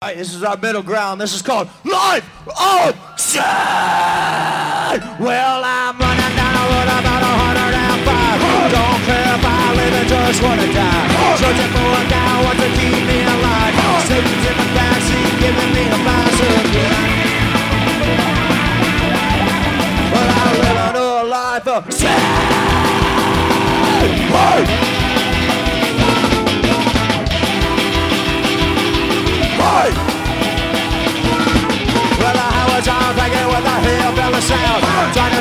Right, this is our middle ground. This is called Life of Sin. Well, I'm running down the road about a hundred and five. Don't care if I live and just wanna die. Searching for a guy wants to keep me alive. Satan's in the backseat giving me a bicycle. But I live a life of sin.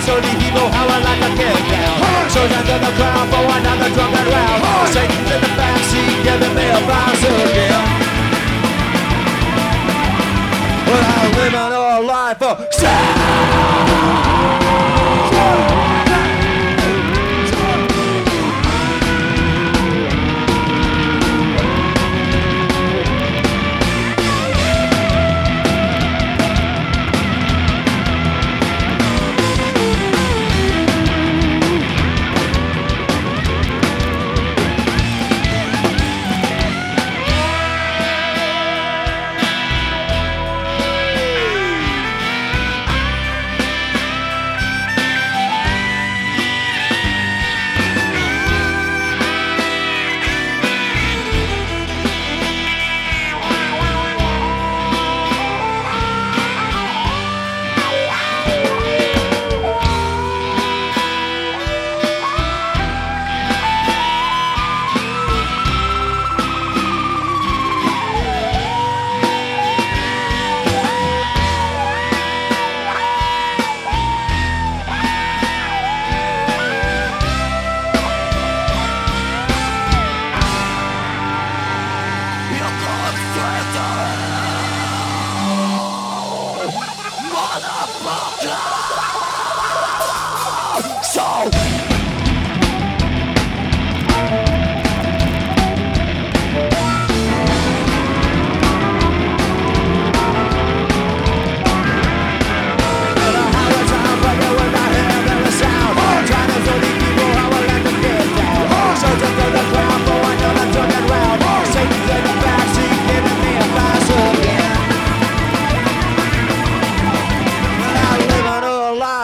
Show the people how I like to get down Surging to the crowd for another drunken round Satan's in the backseat giving me a bicycle Well, I'm living a life of sin So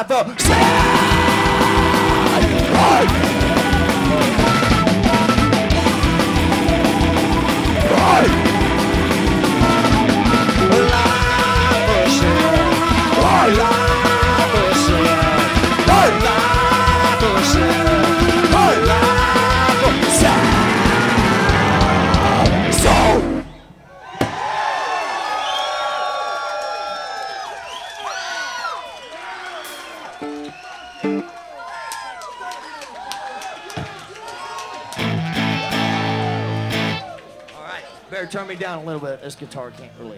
So All right, better turn me down a little bit. This guitar can't really.